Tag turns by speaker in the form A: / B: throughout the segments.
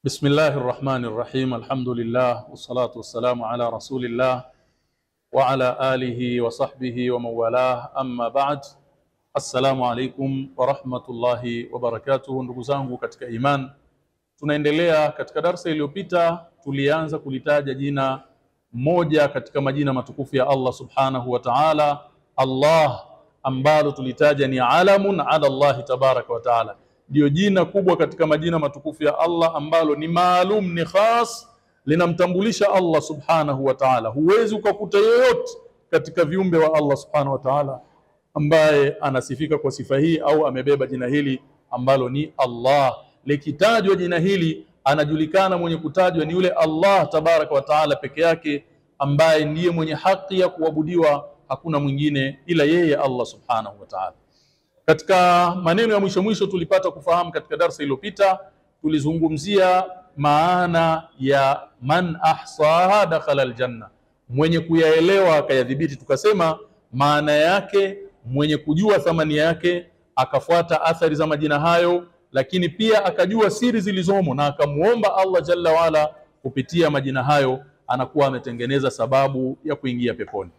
A: بسم الله الرحمن الرحيم الحمد لله والصلاة والسلام على رسول الله وعلى آله وصحبه ومن والاه أما بعد Assalamu alaikum warahmatullahi wabarakatuh, ndugu zangu katika iman, tunaendelea katika darsa iliyopita. Tulianza kulitaja jina moja katika majina matukufu ya Allah subhanahu wa ta'ala, Allah ambalo tulitaja ni alamun ala Allahi tabaraka wa taala, ndiyo jina kubwa katika majina matukufu ya Allah ambalo ni maalum, ni khas, linamtambulisha Allah subhanahu wa ta'ala. Huwezi ukakuta yoyote katika viumbe wa Allah subhanahu wa ta'ala ambaye anasifika kwa sifa hii au amebeba jina hili ambalo ni Allah. Likitajwa jina hili, anajulikana mwenye kutajwa ni yule Allah tabaraka wa taala peke yake, ambaye ndiye mwenye haki ya kuabudiwa, hakuna mwingine ila yeye Allah subhanahu wa taala. Katika maneno ya mwisho mwisho tulipata kufahamu katika darsa iliyopita, tulizungumzia maana ya man ahsaha dakhala aljanna, mwenye kuyaelewa akayadhibiti. Tukasema maana yake mwenye kujua thamani yake akafuata athari za majina hayo, lakini pia akajua siri zilizomo na akamuomba Allah jalla waala kupitia majina hayo, anakuwa ametengeneza sababu ya kuingia peponi.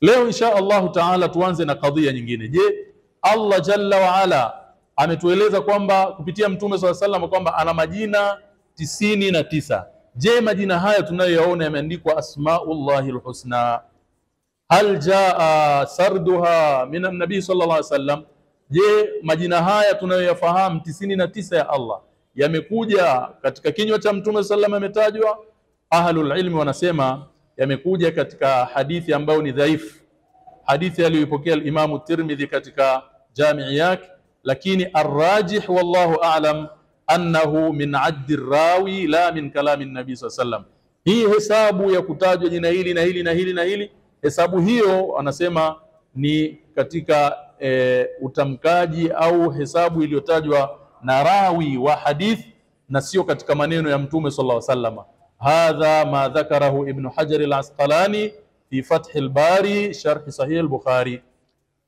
A: Leo insha Allahu taala tuanze na kadhia nyingine. Je, Allah jalla waala ametueleza kwamba kupitia Mtume swalla sallam kwamba ana majina tisini na tisa. Je, majina haya tunayoyaona yameandikwa asmaullahi lhusna hal jaa sarduha min annabii sallallahu alaihi wasallam? Je, majina haya tunayoyafahamu tisini na tisa ya Allah yamekuja katika kinywa cha mtume sallam yametajwa? Ahlul ilmi wanasema yamekuja katika hadithi ambayo ni dhaifu, hadithi aliyoipokea al-Imamu Tirmidhi katika jamii yake, lakini arrajih wallahu a'lam annahu min addi rawi la min kalami nabii saa sallam. Hii hesabu ya kutajwa jina hili na hili na hili na hili hesabu hiyo anasema ni katika e, utamkaji au hesabu iliyotajwa na rawi wa hadith na sio katika maneno ya mtume sallallahu alaihi wasallam. Hadha ma dhakarahu Ibn Hajar al-Asqalani fi Fath al-Bari sharh Sahih al-Bukhari.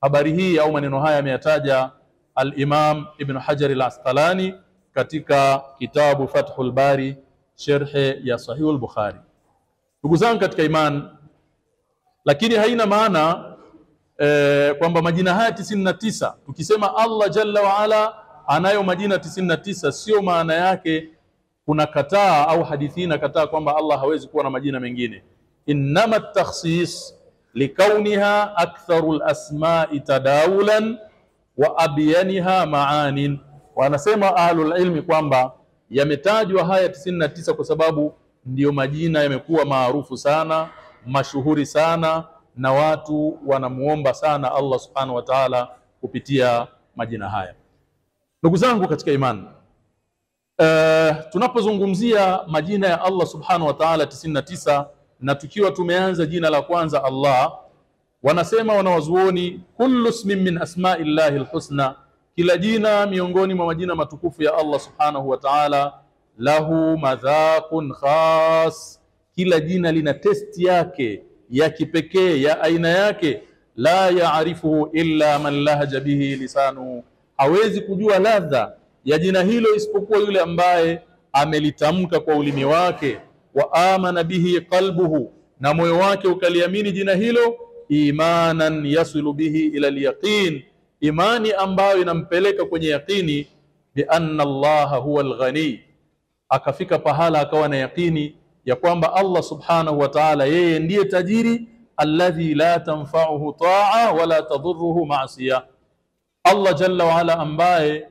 A: Habari hii au maneno haya ameyataja al-Imam Ibn Hajar al-Asqalani katika kitabu Fathul Bari sherhe ya Sahih al-Bukhari. Ndugu zangu katika imani lakini haina maana e, kwamba majina haya tisini na tisa tukisema Allah jalla waala anayo majina tisini na tisa sio maana yake kuna kataa au hadithi inakataa kwamba Allah hawezi kuwa na majina mengine. Innama takhsis likauniha aktharu lasmai tadawulan wa abyaniha maanin. Wanasema ahlul ilmi kwamba yametajwa haya tisini na tisa kwa sababu ndiyo majina yamekuwa maarufu sana mashuhuri sana na watu wanamuomba sana Allah subhanahu wa ta'ala kupitia majina haya. Ndugu zangu katika imani, uh, tunapozungumzia majina ya Allah subhanahu wa ta'ala tisini na tukiwa tumeanza jina la kwanza Allah, wanasema wanawazuoni, kullu ismin min asma'illahi alhusna, kila jina miongoni mwa majina matukufu ya Allah subhanahu wa ta'ala, lahu madhaqun khas. Kila jina lina testi yake ya kipekee ya aina yake, la yaarifuhu illa man lahaja bihi lisanuhu, hawezi kujua ladha ya jina hilo isipokuwa yule ambaye amelitamka kwa ulimi wake, wa amana bihi qalbuhu, na moyo wake ukaliamini jina hilo, imanan yasilu bihi ila alyaqin, imani ambayo inampeleka kwenye yaqini, bi anna Allaha huwa alghani, akafika pahala akawa na yaqini ya kwamba Allah subhanahu wa ta'ala yeye ndiye tajiri alladhi la tanfa'uhu ta'a wala tadhurruhu ma'siya. Allah jalla wa ala ambaye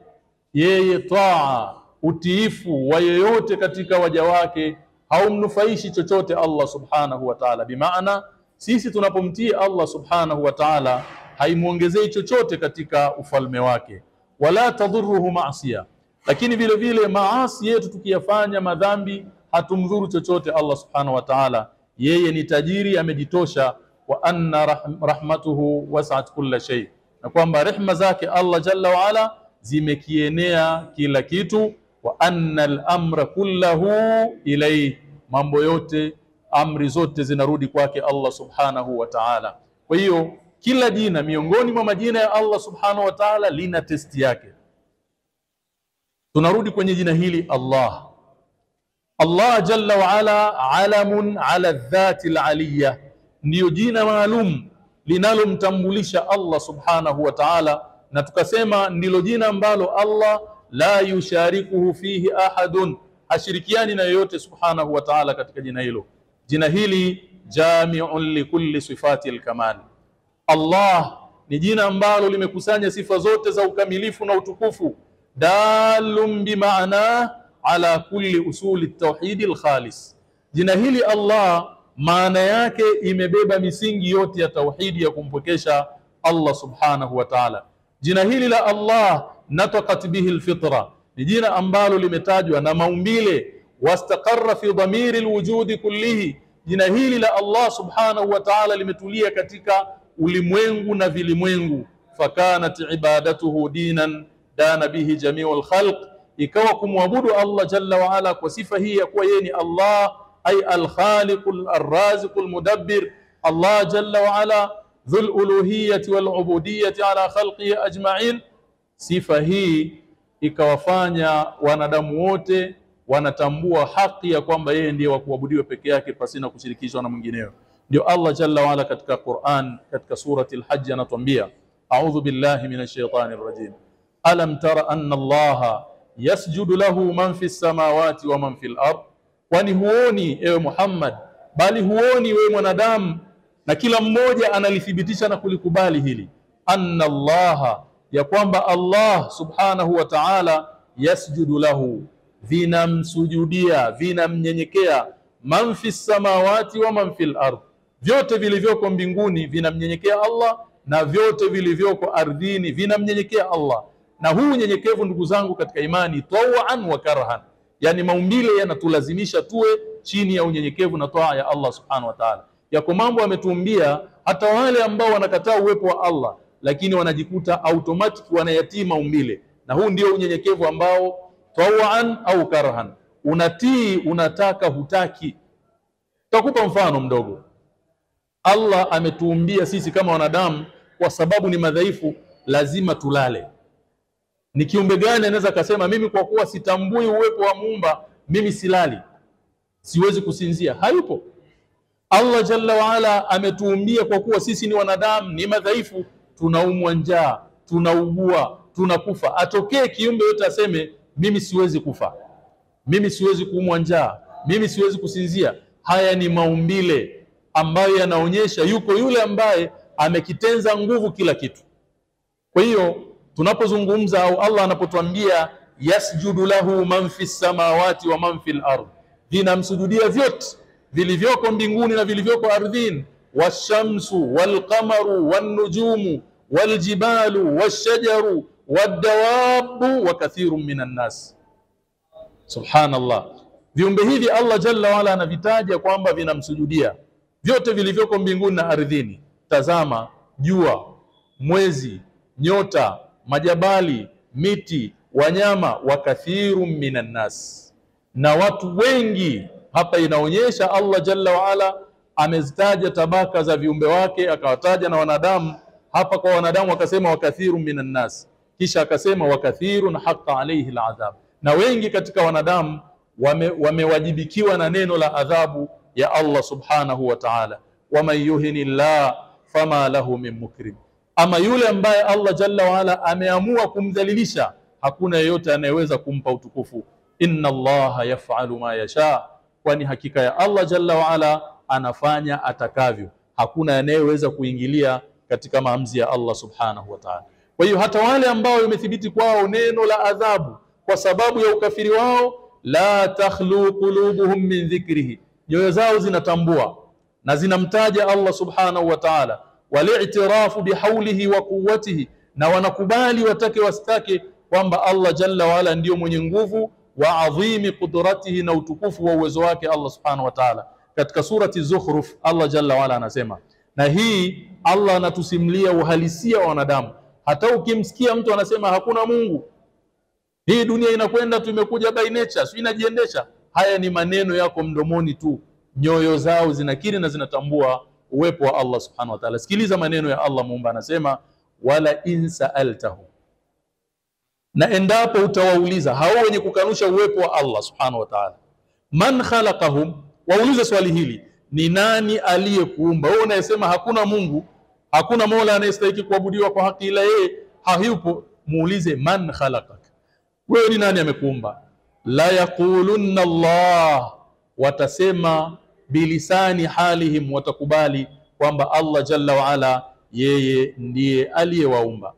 A: yeye taa utiifu wa yeyote katika waja wake haumnufaishi chochote Allah subhanahu wa ta'ala. Bimaana sisi tunapomtii Allah subhanahu wa ta'ala haimuongezei chochote katika ufalme wake, wala tadhurruhu ma'siya. Lakini vile vile maasi yetu tukiyafanya madhambi hatumdhuru chochote Allah subhanahu wa ta'ala. Yeye ni tajiri, amejitosha. wa anna rahm, rahmatuhu wasat kulla shay, na kwamba rehma zake Allah jalla wa ala zimekienea kila kitu. wa anna al-amra kullahu ilayhi, mambo yote amri zote zinarudi kwake Allah subhanahu wa ta'ala. Kwa hiyo kila jina miongoni mwa majina ya Allah subhanahu wa ta'ala lina testi yake. Tunarudi kwenye jina hili Allah Allah jalla wa ala alamun ala dhati aliyya, ndiyo jina maalum linalomtambulisha Allah subhanahu wa ta'ala, na tukasema ndilo jina ambalo Allah la yusharikuhu fihi ahadun, hashirikiani na yoyote subhanahu wa ta'ala katika jina hilo. Jina hili jamiun likulli sifati alkamal. Allah ni jina ambalo limekusanya sifa zote za ukamilifu na utukufu, dalum bimaana ala kulli usuli tauhidi alkhalis. Jina hili Allah maana yake imebeba misingi yote ya tauhidi ya kumpwekesha Allah subhanahu wa ta'ala. Jina hili la Allah natakat bihi alfitra, ni jina ambalo limetajwa na maumbile, wastaqarra fi dhamiri alwujudi kullihi. Jina hili la Allah subhanahu wa ta'ala limetulia katika ulimwengu na vilimwengu, fakanat ibadatuhu dinan dana bihi jamiu alkhalq, ikawa kumwabudu Allah jalla wa ala kwa sifa hii ya kuwa yeye ni Allah ay alkhaliq alraziq almudabbir, Allah jalla wa ala dhul uluhiyyati wal ubudiyyati ala khalqihi ajma'in. Sifa hii ikawafanya wanadamu wote wanatambua haki ya kwamba yeye ndiye wa kuabudiwa peke yake pasina kushirikishwa na mwingineo. Ndio Allah jalla waala katika Quran katika surati al-Hajj anatuambia a'udhu billahi minash shaitani rajim alam tara anna Allaha yasjudu lahu man fis samawati wa man fil ard, kwani huoni ewe Muhammad, bali huoni wewe mwanadamu, na kila mmoja analithibitisha na kulikubali hili. Anna Allaha, ya kwamba Allah subhanahu wa ta'ala yasjudu lahu, vinamsujudia vinamnyenyekea, man fi samawati wa man fil ardh vyote vilivyoko mbinguni vinamnyenyekea Allah na vyote vilivyoko ardhini vinamnyenyekea Allah. Na huu unyenyekevu ndugu zangu katika imani, tawan wa karhan, yani maumbile yanatulazimisha tuwe chini ya unyenyekevu na toa ya Allah subhanahu wa ta'ala. Yako mambo ametuumbia hata wale ambao wanakataa uwepo wa Allah, lakini wanajikuta automatic wanayatii maumbile, na huu ndio unyenyekevu ambao tawaan au karhan, unatii unataka, hutaki. Takupa mfano mdogo. Allah ametuumbia sisi kama wanadamu, kwa sababu ni madhaifu, lazima tulale. Ni kiumbe gani anaweza akasema mimi kwa kuwa sitambui uwepo wa muumba mimi silali, siwezi kusinzia? Hayupo. Allah jalla waala ametuumbia kwa kuwa sisi ni wanadamu, ni madhaifu, tunaumwa njaa, tunaugua, tunakufa. Atokee kiumbe yote aseme mimi siwezi kufa, mimi siwezi kuumwa njaa, mimi siwezi kusinzia. Haya ni maumbile ambayo yanaonyesha yuko yule ambaye amekitenza nguvu kila kitu. Kwa hiyo tunapozungumza au Allah anapotuambia yasjudu lahu man fi samawati wa man fil ard, vinamsujudia vyote vilivyoko mbinguni na vilivyoko ardhini, washamsu walqamaru wannujumu waljibalu washajaru waddawabu wa kathirun minan nas. Subhanallah, viumbe hivi Allah jalla waala anavitaja kwamba vinamsujudia vyote vilivyoko mbinguni na ardhini. Tazama jua, mwezi, nyota, majabali, miti, wanyama, wa kathirun minan nas, na watu wengi. Hapa inaonyesha Allah jalla waala amezitaja tabaka za viumbe wake, akawataja na wanadamu. Hapa kwa wanadamu akasema wakathiru minan nas, kisha akasema wakathirun haqa alayhi aladhab, na wengi katika wanadamu wamewajibikiwa wame na neno la adhabu ya Allah subhanahu wa ta'ala, waman yuhini llah fama lahu min mukrim, ama yule ambaye Allah jalla waala ameamua kumdhalilisha, hakuna yeyote anayeweza kumpa utukufu. Inna Allaha yaf'alu ma yasha, kwani hakika ya Allah jalla waala anafanya atakavyo, hakuna anayeweza kuingilia katika maamuzi ya Allah subhanahu wa ta'ala. Kwa hiyo hata wale ambao imethibiti kwao neno la adhabu kwa sababu ya ukafiri wao, la takhlu qulubuhum min dhikrihi nyoyo zao zinatambua na zinamtaja Allah subhanahu wa ta'ala, walitirafu bihaulihi wa quwwatihi, na wanakubali watake wastake kwamba Allah jalla waala ndiyo mwenye nguvu, wa adhimi qudratihi, na utukufu wa uwezo wake Allah subhanahu wa ta'ala. Katika surati Zukhruf Allah jalla waala anasema, na hii Allah anatusimulia uhalisia wa wanadamu. Hata ukimsikia mtu anasema hakuna Mungu, hii dunia inakwenda tu, imekuja by nature, si inajiendesha Haya ni maneno yako mdomoni tu, nyoyo zao zinakiri na zinatambua uwepo wa Allah subhanahu wa ta'ala. Sikiliza maneno ya Allah muumba, anasema wala in sa'altahu, na endapo utawauliza hao wenye kukanusha uwepo wa Allah subhanahu wa ta'ala, man khalaqahum, waulize swali hili, ni nani aliyekuumba wewe? Unayesema hakuna Mungu, hakuna mola anayestahili kuabudiwa kwa haki ila yeye, hayupo. Muulize man khalaqak, wewe ni nani amekuumba? La yaqulunna Allah, watasema bilisani halihim, watakubali kwamba Allah jalla waala yeye ndiye aliyewaumba.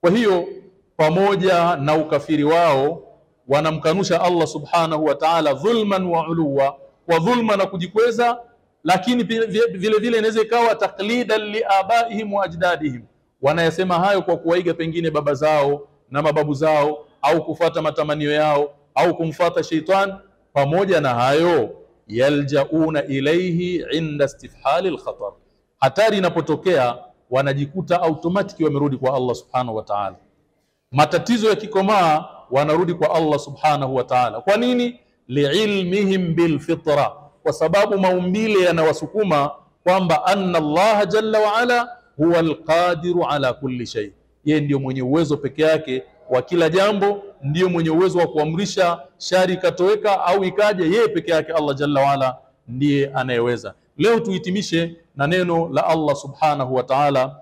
A: Kwa hiyo pamoja na ukafiri wao wanamkanusha Allah subhanahu wa ta'ala dhulman wa uluwa, kwa dhulma na kujikweza, lakini vile vile inaweza ikawa taklidan liabaihim wa ajdadihim, wanayasema hayo kwa kuwaiga pengine baba zao na mababu zao, au kufata matamanio yao au kumfata sheitan. Pamoja na hayo, yaljauna ilaihi inda istifhali lkhatar, hatari inapotokea wanajikuta automatic wamerudi kwa Allah subhanahu wa ta'ala. Matatizo yakikomaa wanarudi kwa Allah subhanahu wa ta'ala. Kwa nini? Liilmihim bilfitra, kwa sababu maumbile yanawasukuma kwamba anna Allah jalla wa ala huwa alqadiru ala kulli shay, yeye ndiyo mwenye uwezo peke yake wa kila jambo, ndiyo mwenye uwezo wa kuamrisha shari ikatoweka au ikaje, yeye peke yake Allah jalla wa ala ndiye anayeweza. Leo tuhitimishe na neno la Allah subhanahu wa ta'ala.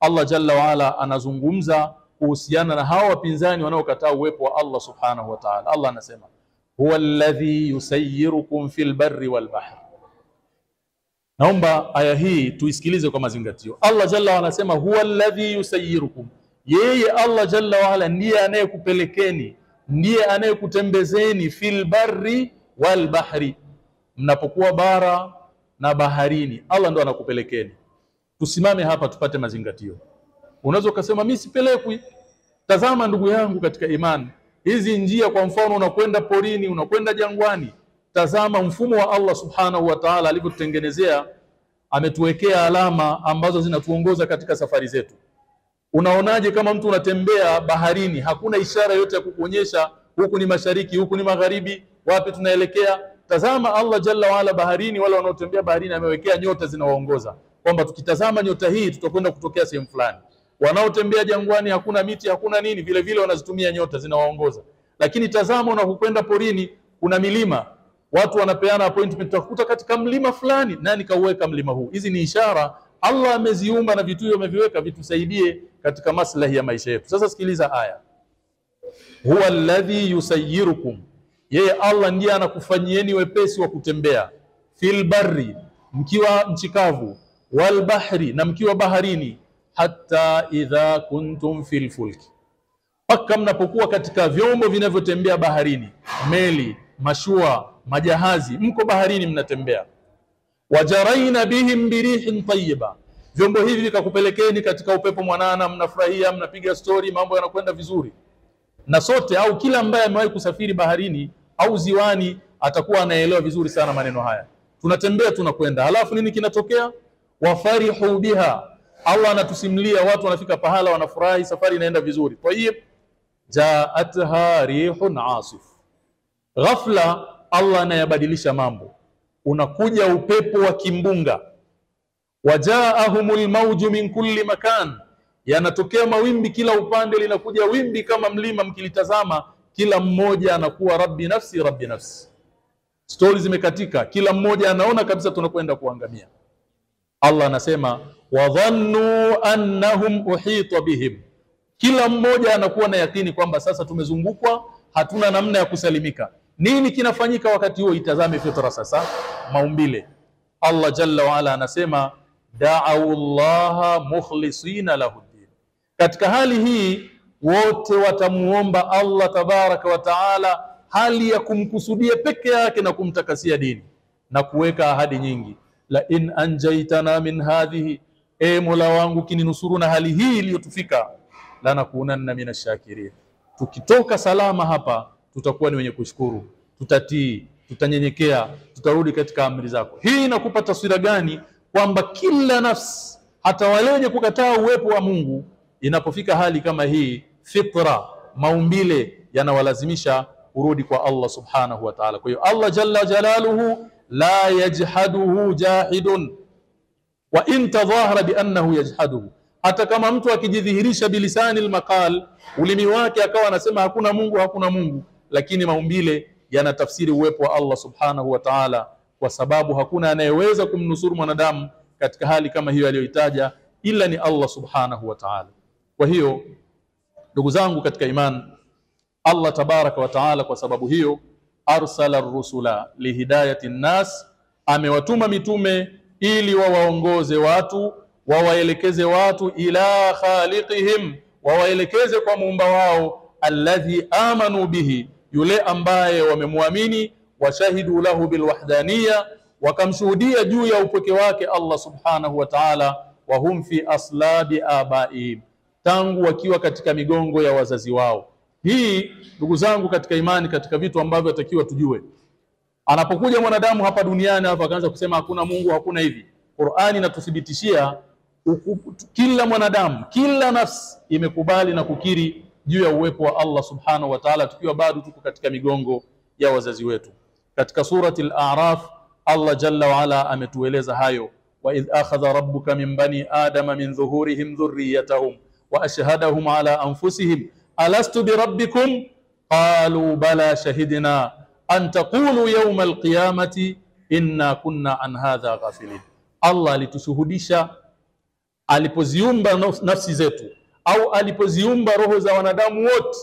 A: Allah jalla wa ala anazungumza kuhusiana na hawa wapinzani wanaokataa uwepo wa Allah subhanahu wa ta'ala. Allah anasema huwa alladhi yusayirukum fil barri wal. Naomba aya hii tuisikilize kwa mazingatio. Allah jalla wa ala anasema huwa alladhi yusayirukum, yeye Allah jalla waala ndiye anayekupelekeni, ndiye anayekutembezeni fil barri wal bahri, mnapokuwa bara na baharini, Allah ndo anakupelekeni. Tusimame hapa tupate mazingatio. Unaweza ukasema mimi sipelekwi. Tazama ndugu yangu katika imani, hizi njia, kwa mfano, unakwenda porini, unakwenda jangwani, tazama mfumo wa Allah subhanahu wa ta'ala alivyotutengenezea. Ametuwekea alama ambazo zinatuongoza katika safari zetu. Unaonaje kama mtu unatembea baharini, hakuna ishara yote ya kukuonyesha huku ni mashariki, huku ni magharibi, wapi tunaelekea? Tazama Allah jalla waala baharini, wale wanaotembea baharini amewekea nyota zinawaongoza kwamba tukitazama nyota hii tutakwenda kutokea sehemu fulani. Wanaotembea jangwani, hakuna miti, hakuna nini, vile vile wanazitumia nyota zinawaongoza. Lakini tazama, unapokwenda porini, kuna milima, watu wanapeana appointment, utakuta katika mlima fulani, nani kauweka mlima huu? Hizi ni ishara Allah ameziumba na vitu hivyo ameviweka vitusaidie katika maslahi ya maisha yetu. Sasa sikiliza aya, huwa alladhi yusayyirukum yeye Allah ndiye anakufanyieni wepesi wa kutembea fil barri, mkiwa mchikavu, wal bahri, na mkiwa baharini, hatta idha kuntum fil fulki, mpaka mnapokuwa katika vyombo vinavyotembea baharini, meli, mashua, majahazi, mko baharini mnatembea. Wajaraina bihim birihin tayyiba, vyombo hivi vikakupelekeni katika upepo mwanana, mnafurahia, mnapiga stori, mambo yanakwenda vizuri na sote au kila ambaye amewahi kusafiri baharini au ziwani atakuwa anaelewa vizuri sana maneno haya. Tunatembea tunakwenda, halafu nini kinatokea? Wafarihu biha, Allah anatusimulia watu wanafika pahala wanafurahi, safari inaenda vizuri. Tayib, jaatha rihun asif, ghafla Allah anayabadilisha mambo, unakuja upepo wa kimbunga. Wajaahumul mauju min kulli makan yanatokea mawimbi kila upande, linakuja wimbi kama mlima, mkilitazama kila mmoja anakuwa rabbi nafsi rabbi nafsi. Stori zimekatika, kila mmoja anaona kabisa tunakwenda kuangamia. Allah anasema wadhannu annahum uhita bihim, kila mmoja anakuwa na yakini kwamba sasa tumezungukwa, hatuna namna ya kusalimika. Nini kinafanyika wakati huo? Itazame fitra sasa, maumbile. Allah jalla waala anasema daau llaha mukhlisina lahu ddin, katika hali hii wote watamuomba Allah tabaraka wa taala hali ya kumkusudia peke yake na kumtakasia dini na kuweka ahadi nyingi, la in anjaitana min hadhihi, e Mola wangu kininusuru na hali hii iliyotufika, lanakunanna min ashakirin, tukitoka salama hapa tutakuwa ni wenye kushukuru, tutatii, tutanyenyekea, tutarudi katika amri zako. Hii inakupa taswira gani? Kwamba kila nafsi, hata wale wenye kukataa uwepo wa Mungu, inapofika hali kama hii, fitra, maumbile yanawalazimisha kurudi kwa Allah subhanahu wa ta'ala. Kwa hiyo Allah jalla jalaluhu la yajhaduhu jahidun wa in tadhahara bi annahu yajhaduhu, hata kama mtu akijidhihirisha bilisani almaqal, ulimi wake akawa anasema hakuna Mungu, hakuna Mungu, lakini maumbile yanatafsiri uwepo wa Allah subhanahu wa ta'ala, kwa sababu hakuna anayeweza kumnusuru mwanadamu katika hali kama hiyo aliyoitaja ila ni Allah subhanahu wa ta'ala. Kwa hiyo ndugu zangu katika imani, Allah tabaraka wa ta'ala, kwa sababu hiyo arsala rusula lihidayati nnas, amewatuma mitume ili wawaongoze watu, wawaelekeze watu ila khaliqihim, wawaelekeze kwa muumba wao, alladhi amanu bihi, yule ambaye wamemwamini, washahidu lahu bilwahdaniya, wakamshuhudia juu ya upweke wake Allah subhanahu wa ta'ala, wa hum fi aslabi abaihim, tangu wakiwa katika migongo ya wazazi wao. Hii ndugu zangu katika imani, katika vitu ambavyo atakiwa tujue. Anapokuja mwanadamu hapa duniani hapa akaanza kusema hakuna Mungu, hakuna hivi, Qur'ani inatuthibitishia kila mwanadamu, kila nafsi imekubali na kukiri juu ya uwepo wa Allah subhanahu wa ta'ala, tukiwa bado tuko katika migongo ya wazazi wetu. Katika surati al-A'raf Allah jalla wa ala ametueleza hayo, wa idh akhadha rabbuka min bani adama min dhuhurihim dhurriyyatahum wa ashhadahum ala anfusihim alastu birabbikum qalu bala shahidna an taqulu yawma alqiyamati inna kunna an hadha ghafilin. Allah alitushuhudisha alipoziumba nafsi zetu au alipoziumba roho za wanadamu wote,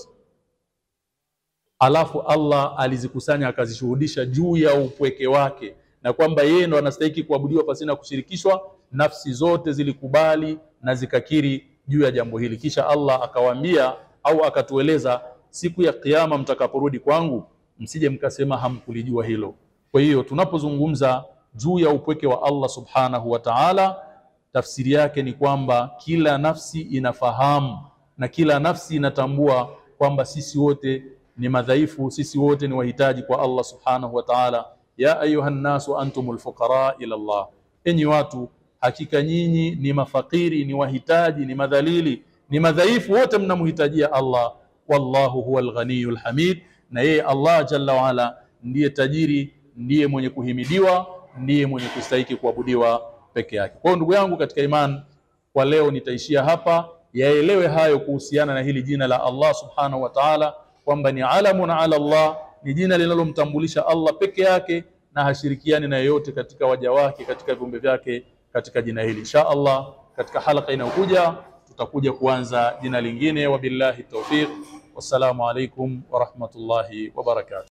A: alafu Allah alizikusanya akazishuhudisha juu ya upweke wake na kwamba yeye ndo anastahili kuabudiwa pasina kushirikishwa. Nafsi zote zilikubali na zikakiri juu ya jambo hili, kisha Allah akawaambia au akatueleza, siku ya Kiyama mtakaporudi kwangu, msije mkasema hamkulijua hilo. Kwa hiyo tunapozungumza juu ya upweke wa Allah subhanahu wa ta'ala, tafsiri yake ni kwamba kila nafsi inafahamu na kila nafsi inatambua kwamba sisi wote ni madhaifu, sisi wote ni wahitaji kwa Allah subhanahu wa ta'ala. Ya ayuhan nasu antumul fuqara ila Allah, enyi watu, hakika nyinyi ni mafakiri, ni wahitaji, ni madhalili, ni madhaifu, wote mnamhitajia Allah. Wallahu huwa ghaniyul hamid, na yeye Allah jalla waala ndiye tajiri, ndiye mwenye kuhimidiwa, ndiye mwenye kustahiki kuabudiwa peke yake. Kwa hiyo ndugu yangu katika imani, kwa leo nitaishia hapa. Yaelewe hayo kuhusiana na hili jina la Allah subhanahu wa ta'ala, kwamba ni alamun ala Allah, ni jina linalomtambulisha Allah peke yake na hashirikiani na yeyote katika waja wake, katika viumbe vyake, katika jina hili. Insha Allah, katika halaka inayokuja tutakuja kuanza jina lingine. Wabillahi tawfiq, wassalamu alaikum warahmatullahi wabarakatuh.